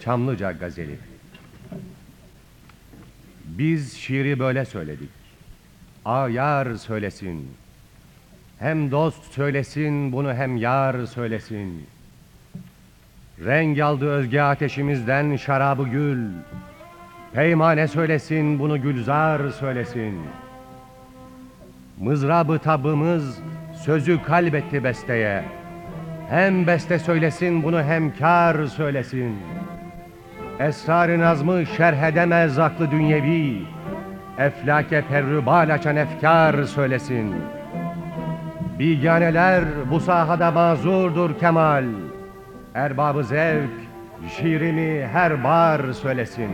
Çamlıca Gazeli Biz şiiri böyle söyledik. Ayar söylesin. Hem dost söylesin bunu hem yar söylesin. Renk aldı özge ateşimizden şarabı gül. Peymane söylesin bunu gülzar söylesin. Mızrabı tabımız sözü kalbetti besteye. Hem beste söylesin bunu hem kar söylesin. Esrar-ı nazmı şerh edemez aklı dünyevi. Eflake perrübal açan efkar söylesin. Biganeler bu sahada mazurdur kemal. Erbabı zevk şiirini her bar söylesin.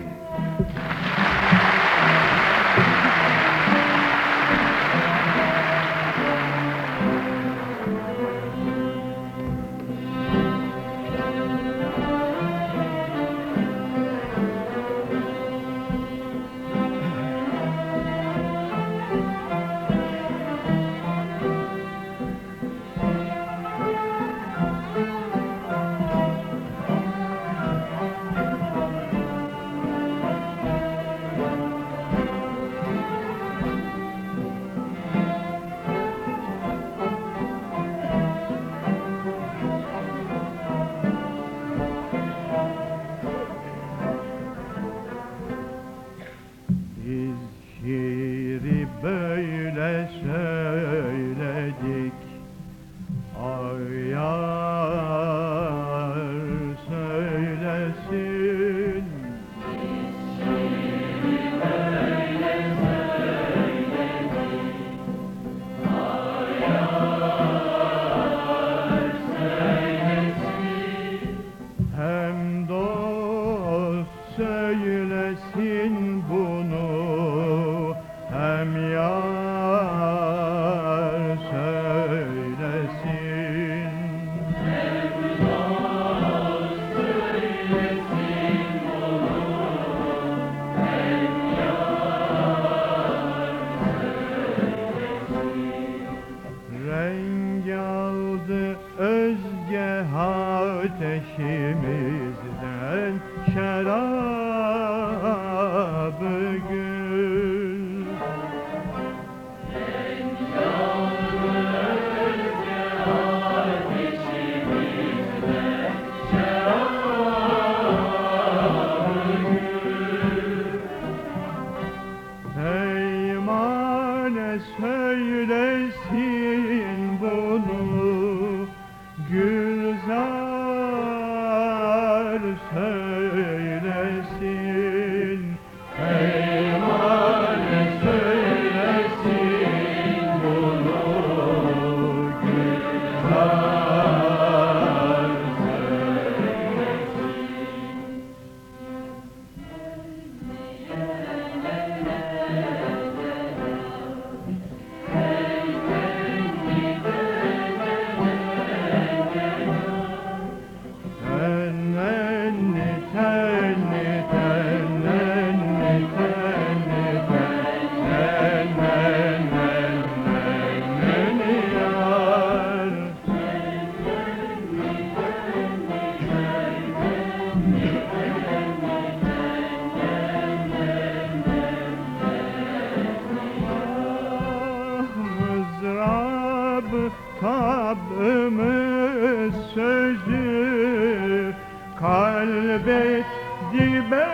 Tabımız sözü kalbet dibe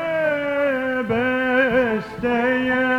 besteye